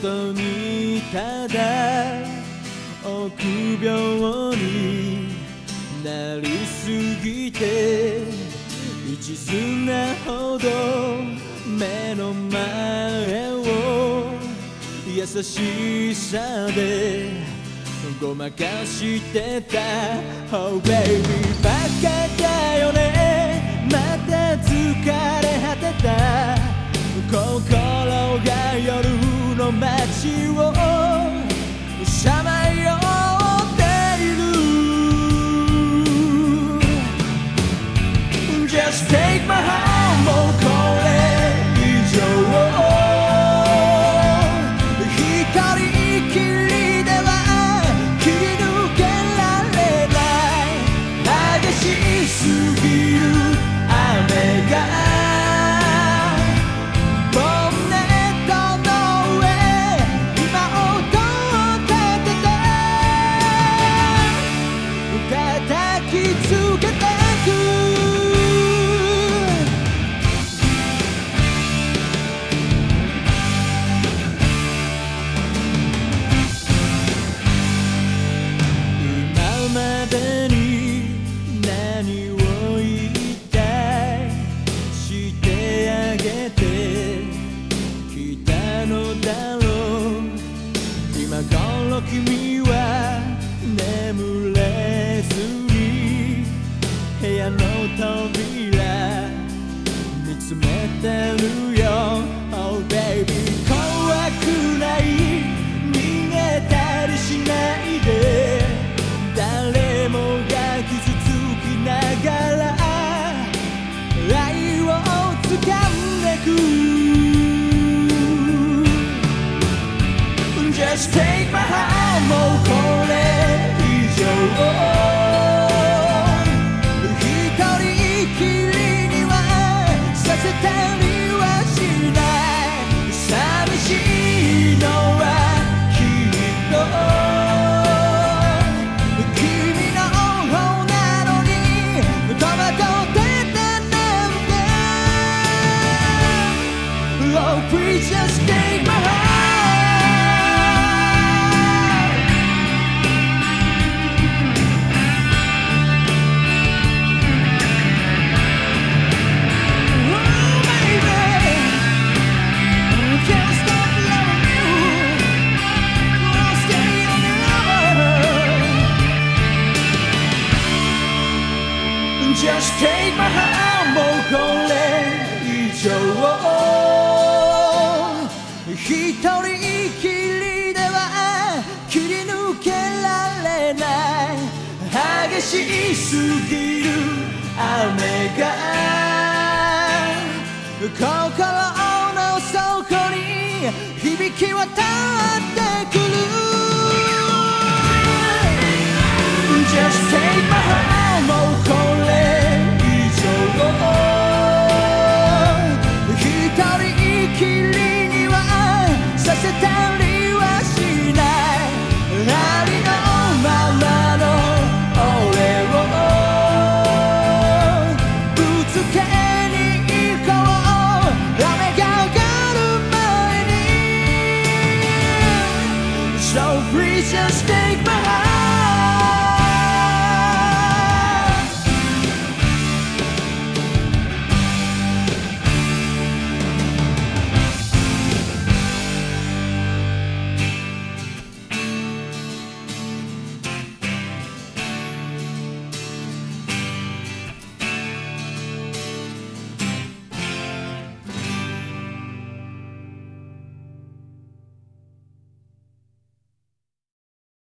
ことにただ臆病になりす。ぎて一途なほど目の前を優しさでごまかしてた Oh baby バカだよねまた疲れ街をさまよっている。Just take my hand もうこれ以上。一人きりでは切り抜けられない。激しすけてきたのだろう。今頃君 Just take my hand oh, Just take my hand もうこれ以上一人きりでは切り抜けられない激しすぎる雨が。心の底に響き渡って just stay behind.